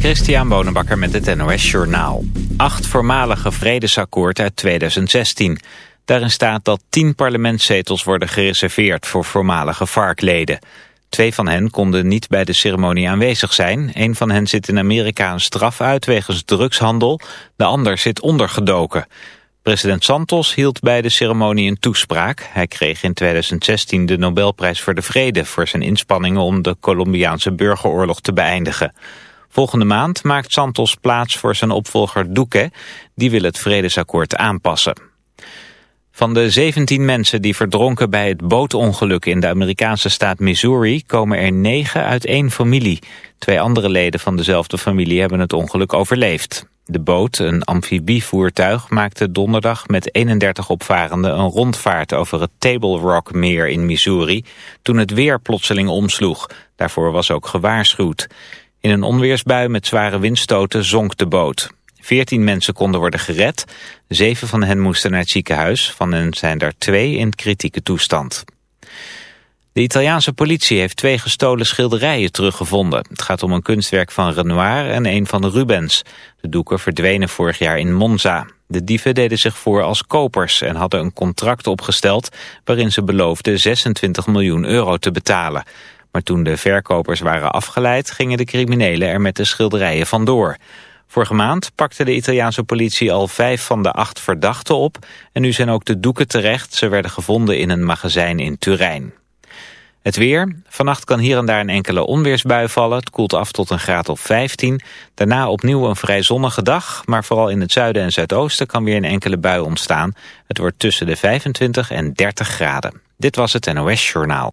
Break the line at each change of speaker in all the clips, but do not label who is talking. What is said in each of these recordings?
Christian Bonenbakker met het NOS Journaal. Acht voormalige vredesakkoord uit 2016. Daarin staat dat tien parlementszetels worden gereserveerd voor voormalige FARC-leden. Twee van hen konden niet bij de ceremonie aanwezig zijn. Een van hen zit in Amerika een straf uit wegens drugshandel. De ander zit ondergedoken. President Santos hield bij de ceremonie een toespraak. Hij kreeg in 2016 de Nobelprijs voor de Vrede... voor zijn inspanningen om de Colombiaanse burgeroorlog te beëindigen. Volgende maand maakt Santos plaats voor zijn opvolger Duque. Die wil het vredesakkoord aanpassen. Van de 17 mensen die verdronken bij het bootongeluk in de Amerikaanse staat Missouri komen er 9 uit één familie. Twee andere leden van dezelfde familie hebben het ongeluk overleefd. De boot, een amfibievoertuig, maakte donderdag met 31 opvarenden een rondvaart over het Table Rock meer in Missouri toen het weer plotseling omsloeg. Daarvoor was ook gewaarschuwd. In een onweersbui met zware windstoten zonk de boot. Veertien mensen konden worden gered. Zeven van hen moesten naar het ziekenhuis. Van hen zijn er twee in kritieke toestand. De Italiaanse politie heeft twee gestolen schilderijen teruggevonden. Het gaat om een kunstwerk van Renoir en een van Rubens. De doeken verdwenen vorig jaar in Monza. De dieven deden zich voor als kopers en hadden een contract opgesteld... waarin ze beloofden 26 miljoen euro te betalen. Maar toen de verkopers waren afgeleid... gingen de criminelen er met de schilderijen vandoor. Vorige maand pakte de Italiaanse politie al vijf van de acht verdachten op... en nu zijn ook de doeken terecht. Ze werden gevonden in een magazijn in Turijn. Het weer. Vannacht kan hier en daar een enkele onweersbui vallen. Het koelt af tot een graad of 15. Daarna opnieuw een vrij zonnige dag. Maar vooral in het zuiden en zuidoosten kan weer een enkele bui ontstaan. Het wordt tussen de 25 en 30 graden. Dit was het NOS Journaal.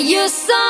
your song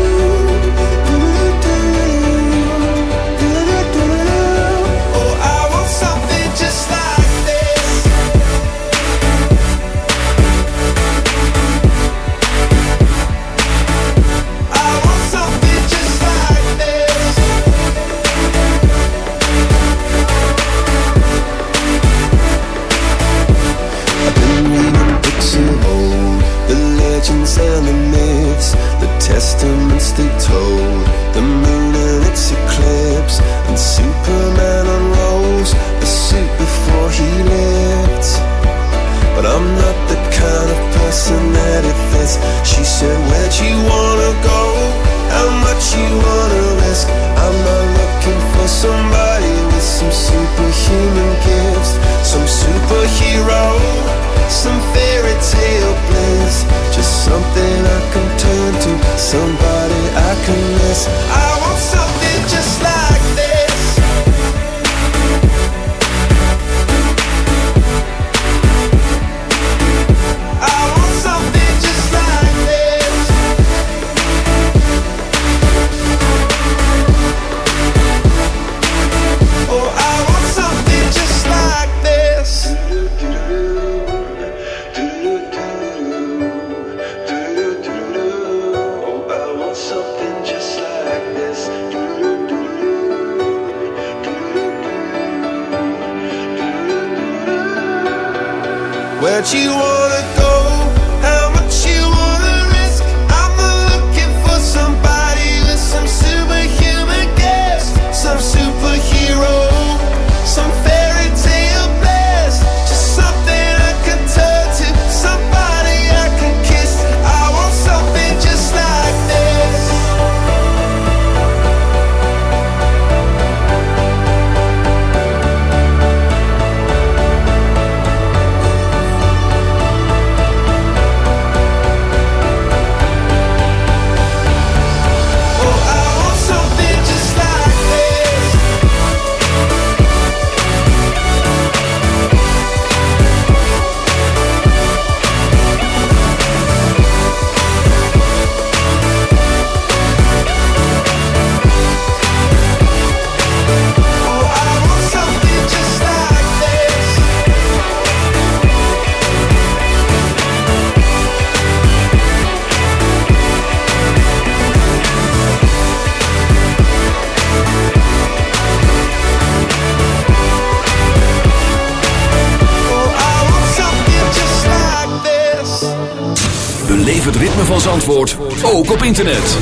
Ook op internet.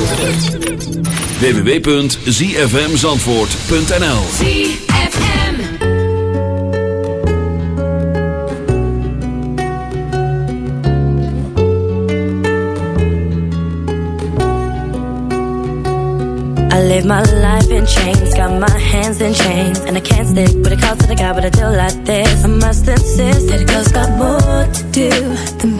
www.zfmzandvoort.nl
ZFM I live my life in chains, got my hands in chains And I can't stick with a call to the guy, but I do like this. I must insist that a girl's got more to do Than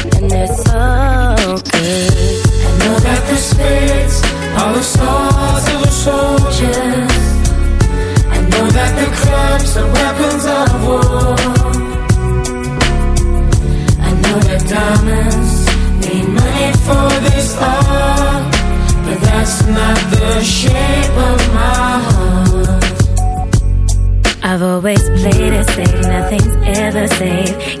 It's so. I know that the spirits are the swords of the soldiers. I know that the clubs are weapons of war. I know that diamonds need money for this art, but that's not the shape of my heart. I've always played it safe, nothing's ever safe.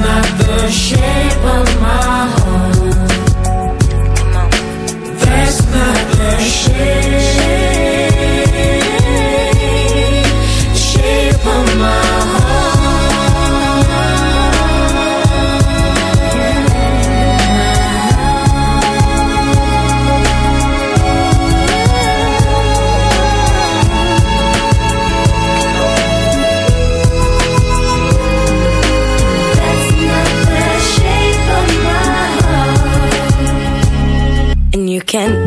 not the shape of my heart. That's not the shape,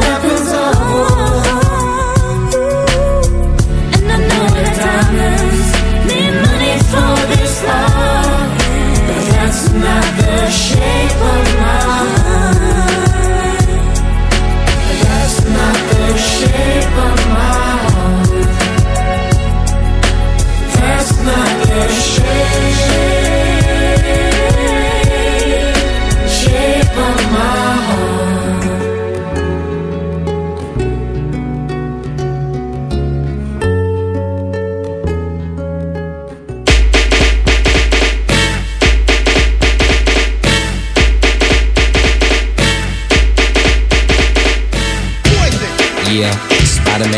Clubs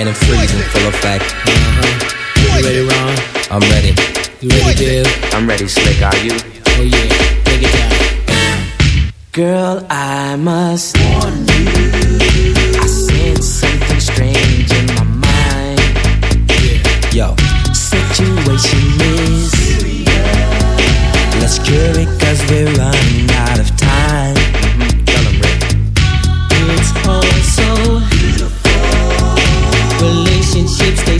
Spider-Man and Freeze in full effect. Uh-huh. You ready, Ron? I'm ready. You ready, Bill?
I'm ready, Slick. Are you?
Oh yeah, take it down. Girl, I must warn you. I sense something strange in my mind. Yo, situation is serious. Let's cure it cause we're running out Relationships they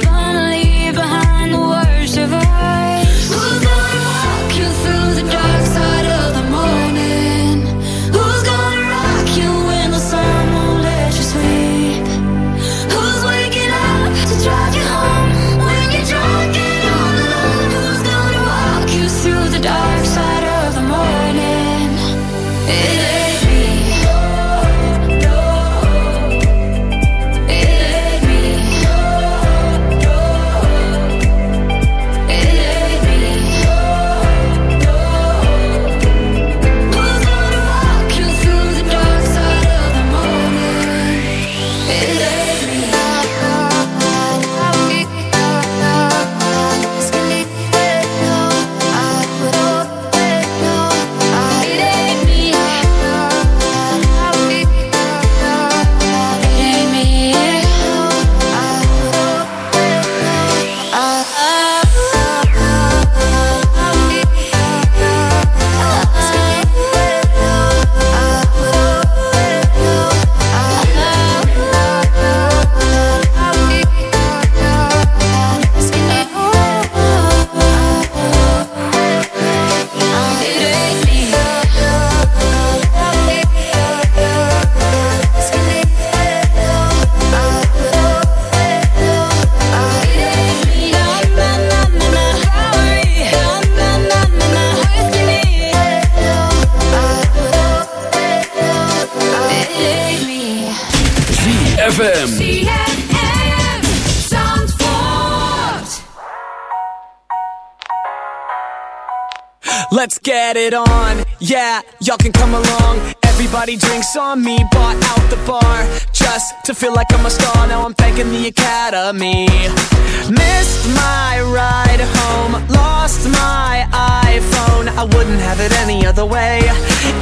I wouldn't have it any other way.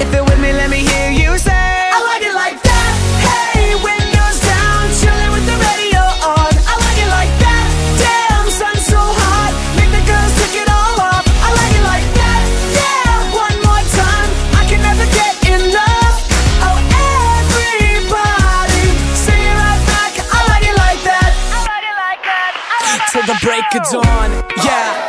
If you're with me, let me hear you say I like it like that, hey, windows down Chilling with the radio on. I like it like that, damn, sun so hot. Make the girls take it all off. I like it like that, yeah One more time, I can never get enough. Oh, everybody Sing it right back. I like it like that. I like it like that. Till the break of dawn, yeah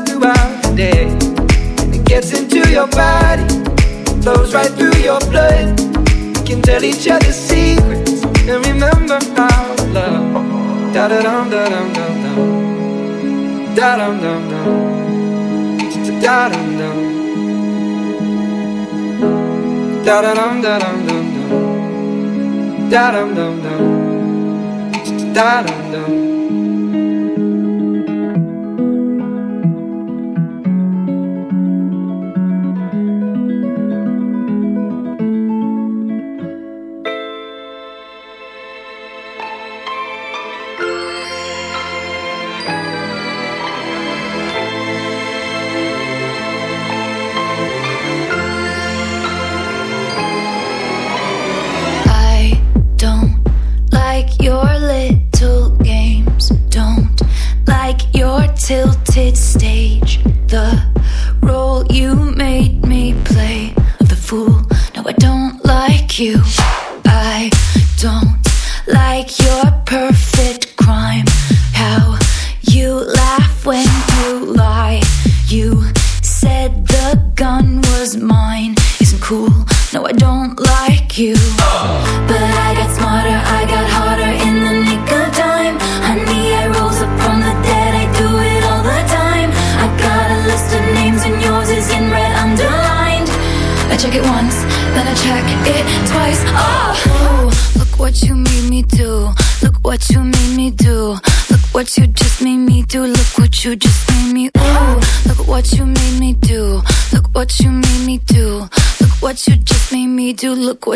throughout the day. And it gets into your body, flows right through your blood. We can tell each other secrets and remember how love. Da da dum da dum dum dum. Da dum dum dum. Da dum dum. Da da dum da dum dum dum. Da dum dum dum. Da dum dum.
Tilted stage.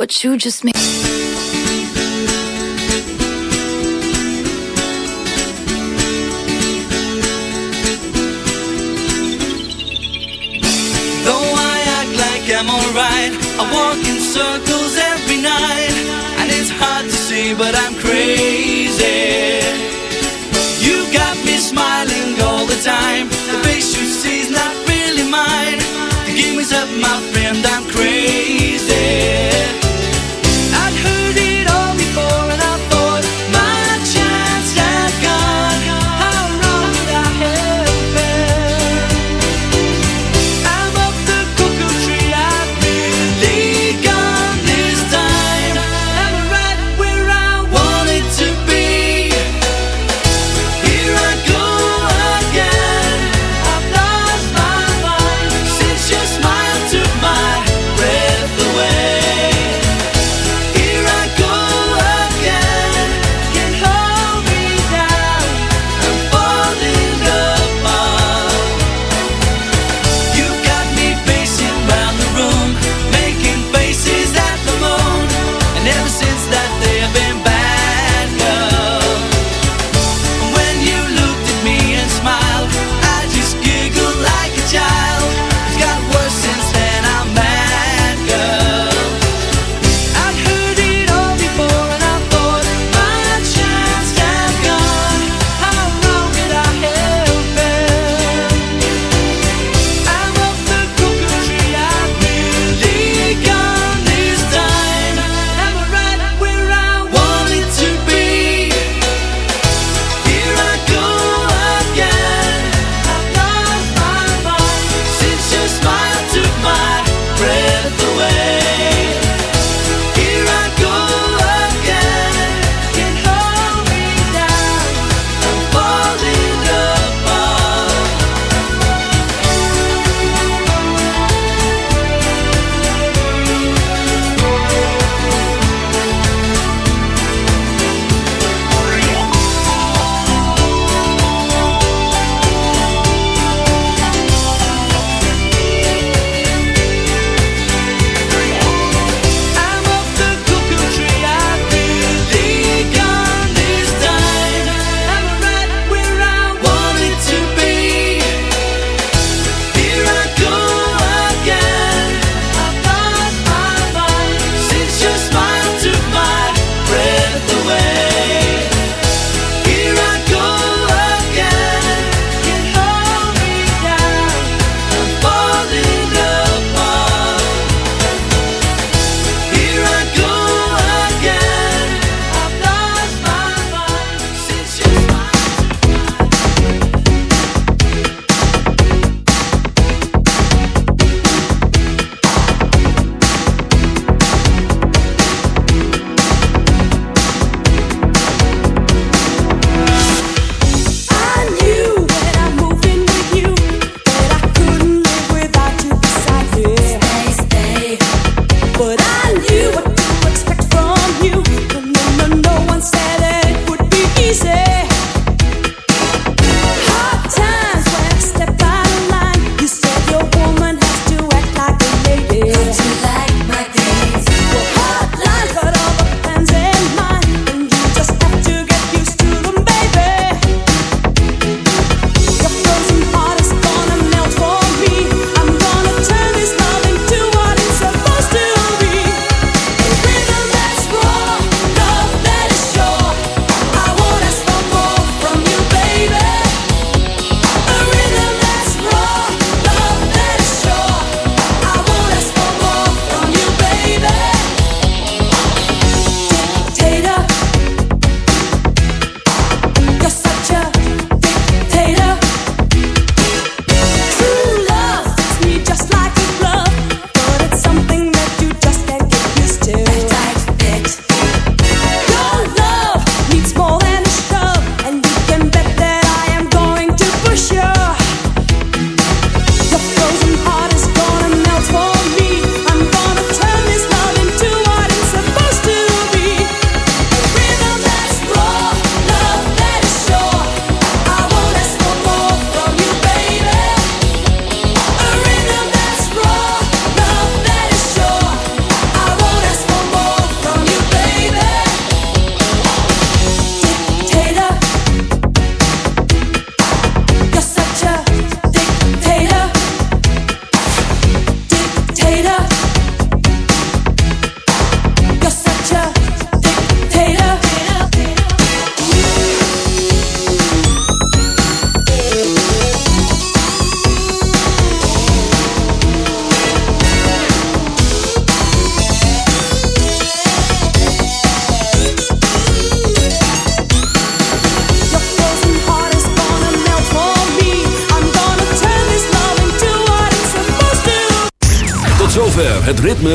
What you just made.
Though I act like I'm alright, I walk in circles every night. And it's hard to see, but I'm crazy. You got me smiling all the time. The face you see is not really mine. The game is up, my friend, I'm crazy.